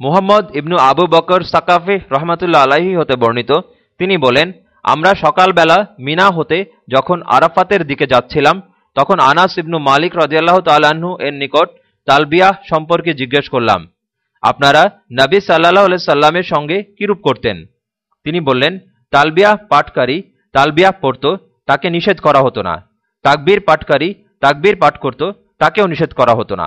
মুহাম্মদ ইবনু আবু বকর সাকাফি রহমাতুল্লা আলাহি হতে বর্ণিত। তিনি বলেন, আমরা সকালবেলা মিনা হতে যখন আরাফাতের দিকে যাচ্ছিলাম, তখন আনাস ইবনু মালিক রাজিয়াল্লাহ তালাহু এর নিকট তালবিয়াহ সম্পর্কে জিজ্ঞেস করলাম, আপনারা নবী সাল্লাহ সাল্লামের সঙ্গে কিরূপ করতেন? তিনি বললেন, তালবিয়া পাঠকারী তালবিয়া পড়ত, তাকে নিষেধ করা হতো না। তাকবীর পাঠকারী তাকবীর পাঠ করত, তাকেও নিষেধ করা হতো না।